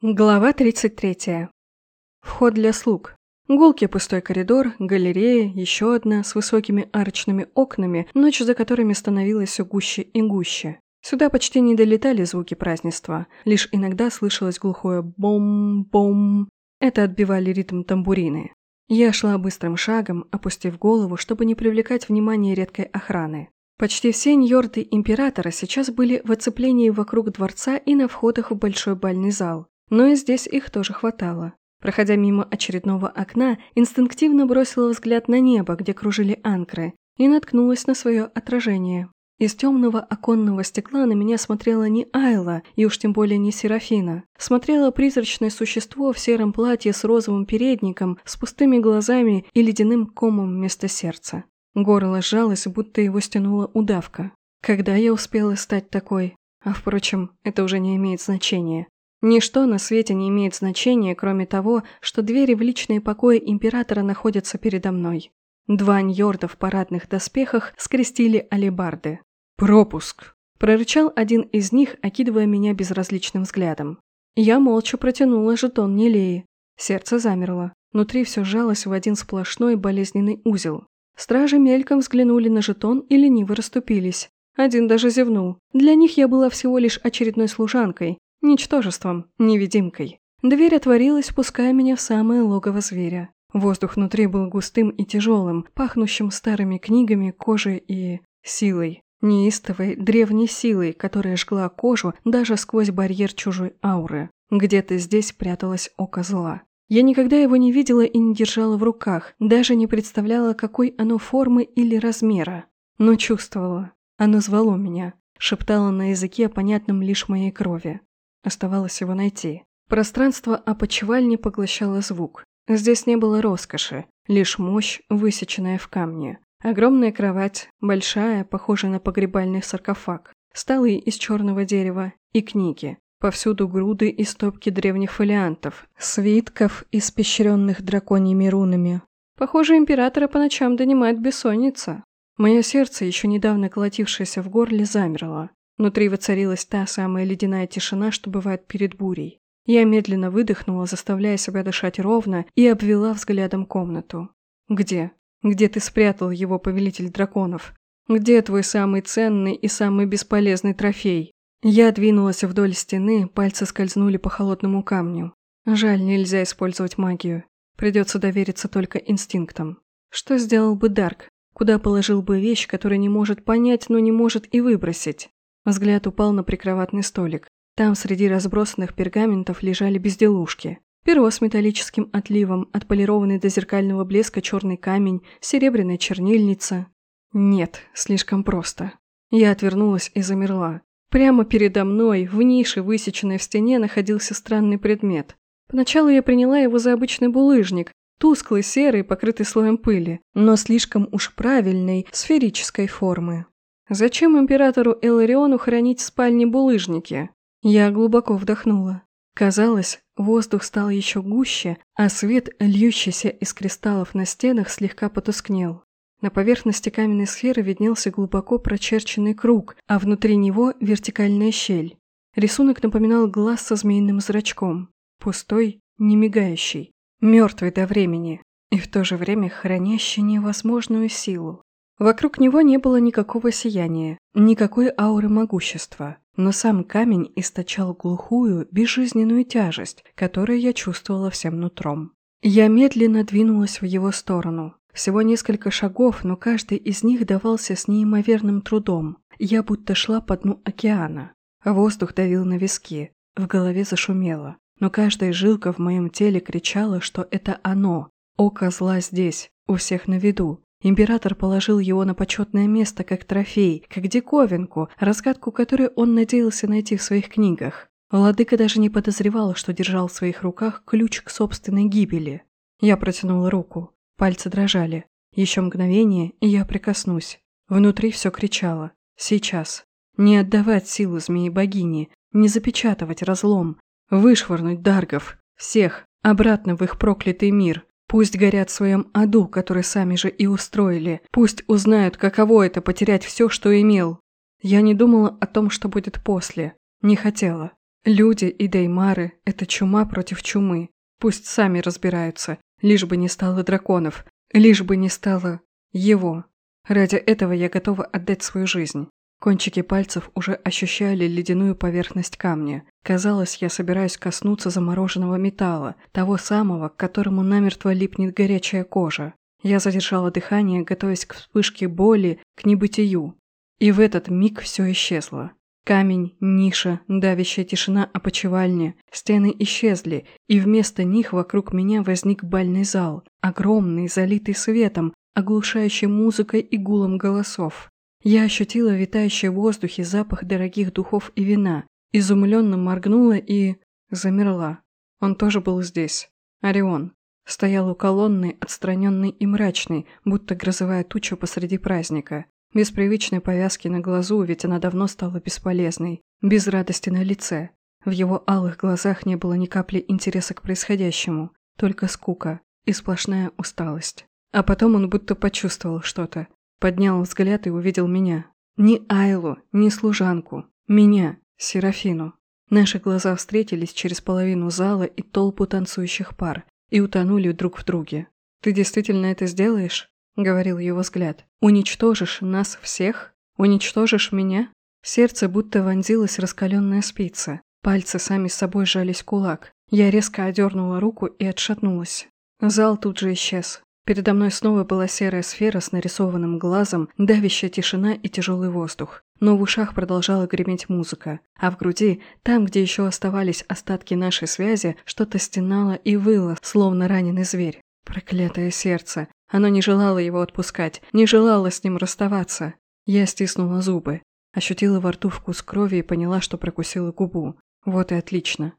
Глава 33. Вход для слуг. Гулкий пустой коридор, галерея, еще одна с высокими арочными окнами, ночь за которыми становилась все гуще и гуще. Сюда почти не долетали звуки празднества, лишь иногда слышалось глухое бом-бом. Это отбивали ритм тамбурины. Я шла быстрым шагом, опустив голову, чтобы не привлекать внимание редкой охраны. Почти все ньорды императора сейчас были в оцеплении вокруг дворца и на входах в большой бальный зал. Но и здесь их тоже хватало. Проходя мимо очередного окна, инстинктивно бросила взгляд на небо, где кружили анкры, и наткнулась на свое отражение. Из темного оконного стекла на меня смотрела не Айла, и уж тем более не Серафина. Смотрело призрачное существо в сером платье с розовым передником, с пустыми глазами и ледяным комом вместо сердца. Горло сжалось, будто его стянула удавка. Когда я успела стать такой? А впрочем, это уже не имеет значения. Ничто на свете не имеет значения, кроме того, что двери в личные покои императора находятся передо мной. Два ньорда в парадных доспехах скрестили алебарды. «Пропуск!» – прорычал один из них, окидывая меня безразличным взглядом. Я молча протянула жетон Нелеи. Сердце замерло. Внутри все сжалось в один сплошной болезненный узел. Стражи мельком взглянули на жетон и лениво расступились. Один даже зевнул. Для них я была всего лишь очередной служанкой, Ничтожеством, невидимкой. Дверь отворилась, пуская меня в самое логово зверя. Воздух внутри был густым и тяжелым, пахнущим старыми книгами, кожей и... силой. Неистовой, древней силой, которая жгла кожу даже сквозь барьер чужой ауры. Где-то здесь пряталось око зла. Я никогда его не видела и не держала в руках, даже не представляла, какой оно формы или размера. Но чувствовала. Оно звало меня, шептало на языке, понятном лишь моей крови. Оставалось его найти. Пространство опочивальни поглощало звук. Здесь не было роскоши, лишь мощь, высеченная в камне. Огромная кровать, большая, похожая на погребальный саркофаг, столы из черного дерева и книги. Повсюду груды и стопки древних фолиантов, свитков, испещренных драконьими рунами. Похоже, императора по ночам донимает бессонница. Мое сердце, еще недавно колотившееся в горле, замерло. Внутри воцарилась та самая ледяная тишина, что бывает перед бурей. Я медленно выдохнула, заставляя себя дышать ровно, и обвела взглядом комнату. «Где? Где ты спрятал его, повелитель драконов? Где твой самый ценный и самый бесполезный трофей?» Я двинулась вдоль стены, пальцы скользнули по холодному камню. Жаль, нельзя использовать магию. Придется довериться только инстинктам. Что сделал бы Дарк? Куда положил бы вещь, которую не может понять, но не может и выбросить? Взгляд упал на прикроватный столик. Там среди разбросанных пергаментов лежали безделушки. Перо с металлическим отливом, отполированный до зеркального блеска черный камень, серебряная чернильница. Нет, слишком просто. Я отвернулась и замерла. Прямо передо мной, в нише, высеченной в стене, находился странный предмет. Поначалу я приняла его за обычный булыжник, тусклый, серый, покрытый слоем пыли, но слишком уж правильной, сферической формы. Зачем императору Элариону хранить в спальне булыжники? Я глубоко вдохнула. Казалось, воздух стал еще гуще, а свет, льющийся из кристаллов на стенах, слегка потускнел. На поверхности каменной сферы виднелся глубоко прочерченный круг, а внутри него вертикальная щель. Рисунок напоминал глаз со змеиным зрачком. Пустой, не мигающий, мертвый до времени и в то же время хранящий невозможную силу. Вокруг него не было никакого сияния, никакой ауры могущества, но сам камень источал глухую, безжизненную тяжесть, которую я чувствовала всем нутром. Я медленно двинулась в его сторону. Всего несколько шагов, но каждый из них давался с неимоверным трудом. Я будто шла по дну океана. Воздух давил на виски, в голове зашумело, но каждая жилка в моем теле кричала, что это оно. Око зла здесь, у всех на виду, Император положил его на почетное место как трофей, как диковинку, разгадку которой он надеялся найти в своих книгах. Владыка даже не подозревал, что держал в своих руках ключ к собственной гибели. Я протянула руку. Пальцы дрожали. Еще мгновение, и я прикоснусь. Внутри все кричало. Сейчас. Не отдавать силу змеи-богини, не запечатывать разлом, вышвырнуть даргов, всех, обратно в их проклятый мир, Пусть горят в своем аду, который сами же и устроили. Пусть узнают, каково это потерять все, что имел. Я не думала о том, что будет после. Не хотела. Люди и Деймары – это чума против чумы. Пусть сами разбираются, лишь бы не стало драконов, лишь бы не стало его. Ради этого я готова отдать свою жизнь. Кончики пальцев уже ощущали ледяную поверхность камня. Казалось, я собираюсь коснуться замороженного металла, того самого, к которому намертво липнет горячая кожа. Я задержала дыхание, готовясь к вспышке боли, к небытию. И в этот миг все исчезло. Камень, ниша, давящая тишина опочивальни, стены исчезли, и вместо них вокруг меня возник бальный зал, огромный, залитый светом, оглушающий музыкой и гулом голосов. Я ощутила витающий в воздухе запах дорогих духов и вина, изумленно моргнула и... замерла. Он тоже был здесь. Орион. Стоял у колонны, отстраненный и мрачный, будто грозовая туча посреди праздника. Без привычной повязки на глазу, ведь она давно стала бесполезной. Без радости на лице. В его алых глазах не было ни капли интереса к происходящему, только скука и сплошная усталость. А потом он будто почувствовал что-то. Поднял взгляд и увидел меня. Ни Айлу, ни служанку. Меня, Серафину. Наши глаза встретились через половину зала и толпу танцующих пар и утонули друг в друге. «Ты действительно это сделаешь?» – говорил его взгляд. «Уничтожишь нас всех? Уничтожишь меня?» Сердце будто вонзилась раскаленная спица. Пальцы сами с собой сжались кулак. Я резко одернула руку и отшатнулась. Зал тут же исчез. Передо мной снова была серая сфера с нарисованным глазом, давящая тишина и тяжелый воздух. Но в ушах продолжала греметь музыка, а в груди, там, где еще оставались остатки нашей связи, что-то стенало и выло, словно раненый зверь. Проклятое сердце. Оно не желало его отпускать, не желало с ним расставаться. Я стиснула зубы, ощутила во рту вкус крови и поняла, что прокусила губу. Вот и отлично.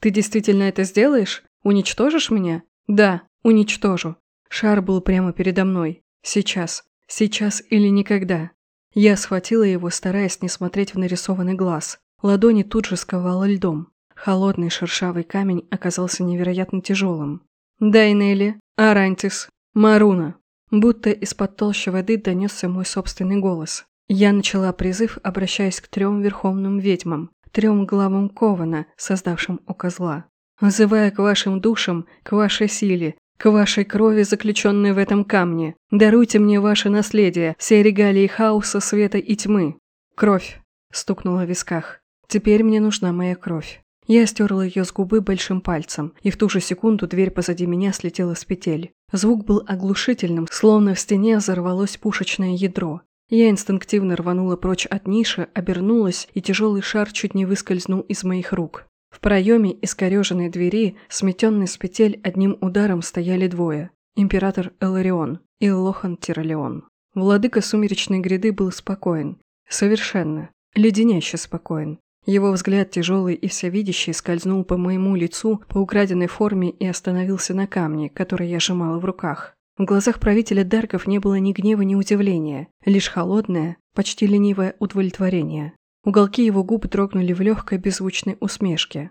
«Ты действительно это сделаешь? Уничтожишь меня?» «Да, уничтожу. Шар был прямо передо мной. Сейчас. Сейчас или никогда. Я схватила его, стараясь не смотреть в нарисованный глаз. Ладони тут же сковала льдом. Холодный шершавый камень оказался невероятно тяжелым. «Дайнели, Арантис, Маруна!» Будто из-под толщи воды донесся мой собственный голос. Я начала призыв, обращаясь к трем верховным ведьмам, трем главам Кована, создавшим у козла. «Взывая к вашим душам, к вашей силе, к вашей крови, заключенной в этом камне. Даруйте мне ваше наследие, все регалии хаоса, света и тьмы. Кровь. Стукнула в висках. Теперь мне нужна моя кровь. Я стерла ее с губы большим пальцем, и в ту же секунду дверь позади меня слетела с петель. Звук был оглушительным, словно в стене взорвалось пушечное ядро. Я инстинктивно рванула прочь от ниши, обернулась, и тяжелый шар чуть не выскользнул из моих рук. В проеме искореженной двери, сметенной с петель одним ударом, стояли двое. Император Эларион и Лохан Тиролеон. Владыка Сумеречной Гряды был спокоен. Совершенно. Леденяще спокоен. Его взгляд, тяжелый и всевидящий, скользнул по моему лицу, по украденной форме и остановился на камне, который я сжимала в руках. В глазах правителя Дарков не было ни гнева, ни удивления, лишь холодное, почти ленивое удовлетворение. Уголки его губ дрогнули в легкой беззвучной усмешке.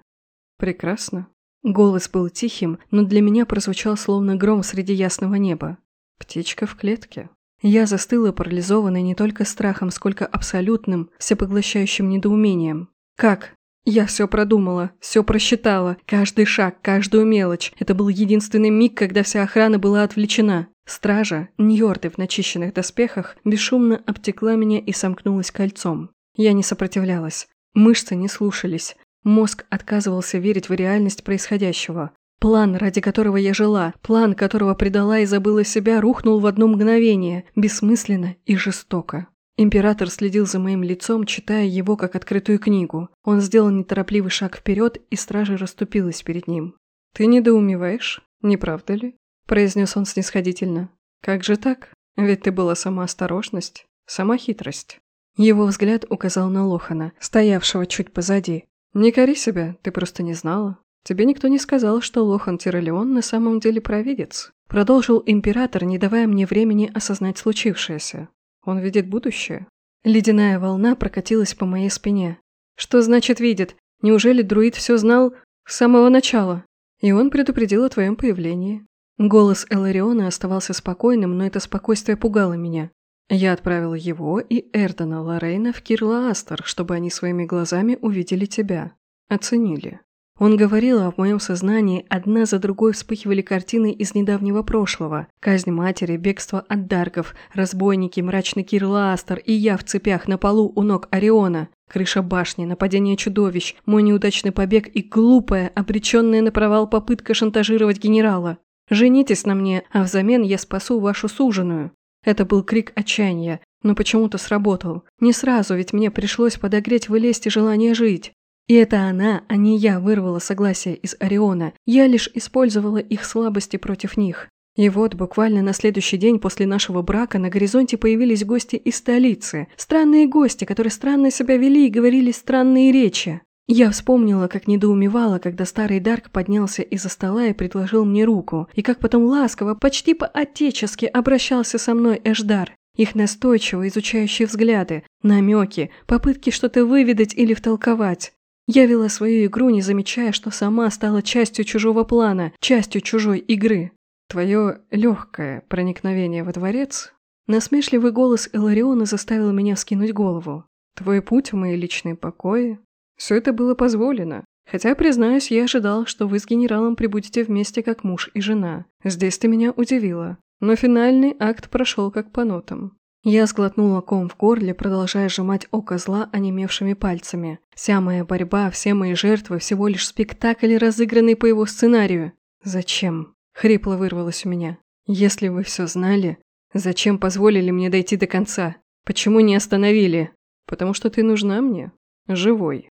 «Прекрасно». Голос был тихим, но для меня прозвучал словно гром среди ясного неба. «Птичка в клетке». Я застыла парализованной не только страхом, сколько абсолютным, всепоглощающим недоумением. «Как? Я все продумала, все просчитала, каждый шаг, каждую мелочь. Это был единственный миг, когда вся охрана была отвлечена. Стража, Ньорды в начищенных доспехах, бесшумно обтекла меня и сомкнулась кольцом. Я не сопротивлялась. Мышцы не слушались. Мозг отказывался верить в реальность происходящего. План, ради которого я жила, план, которого предала и забыла себя, рухнул в одно мгновение, бессмысленно и жестоко. Император следил за моим лицом, читая его как открытую книгу. Он сделал неторопливый шаг вперед, и стража расступилась перед ним. «Ты недоумеваешь, не правда ли?» – произнес он снисходительно. «Как же так? Ведь ты была сама осторожность, сама хитрость». Его взгляд указал на Лохана, стоявшего чуть позади. «Не кори себя, ты просто не знала. Тебе никто не сказал, что Лохан Тиролеон на самом деле провидец». Продолжил император, не давая мне времени осознать случившееся. Он видит будущее. Ледяная волна прокатилась по моей спине. Что значит видит? Неужели друид все знал с самого начала? И он предупредил о твоем появлении. Голос Элариона оставался спокойным, но это спокойствие пугало меня. Я отправила его и Эрдена Лорейна в Кирлаастер, чтобы они своими глазами увидели тебя. Оценили. Он говорил, а в моем сознании одна за другой вспыхивали картины из недавнего прошлого. Казнь матери, бегство от даргов, разбойники, мрачный Кир Ластер и я в цепях на полу у ног Ориона. Крыша башни, нападение чудовищ, мой неудачный побег и глупая, обреченная на провал попытка шантажировать генерала. «Женитесь на мне, а взамен я спасу вашу суженую». Это был крик отчаяния, но почему-то сработал. Не сразу, ведь мне пришлось подогреть в Элесте желание жить. И это она, а не я, вырвала согласие из Ориона. Я лишь использовала их слабости против них. И вот буквально на следующий день после нашего брака на горизонте появились гости из столицы. Странные гости, которые странно себя вели и говорили странные речи. Я вспомнила, как недоумевала, когда старый Дарк поднялся из-за стола и предложил мне руку, и как потом ласково, почти по-отечески обращался со мной Эшдар. Их настойчиво изучающие взгляды, намеки, попытки что-то выведать или втолковать. Я вела свою игру, не замечая, что сама стала частью чужого плана, частью чужой игры. Твое легкое проникновение во дворец, насмешливый голос Элариона заставил меня вскинуть голову. Твой путь в мои личные покои. Все это было позволено. Хотя, признаюсь, я ожидал, что вы с генералом прибудете вместе как муж и жена. Здесь ты меня удивила. Но финальный акт прошел как по нотам. Я сглотнула ком в горле, продолжая сжимать око зла онемевшими пальцами. Вся моя борьба, все мои жертвы – всего лишь спектакль, разыгранный по его сценарию. «Зачем?» – хрипло вырвалось у меня. «Если вы все знали, зачем позволили мне дойти до конца? Почему не остановили? Потому что ты нужна мне. Живой».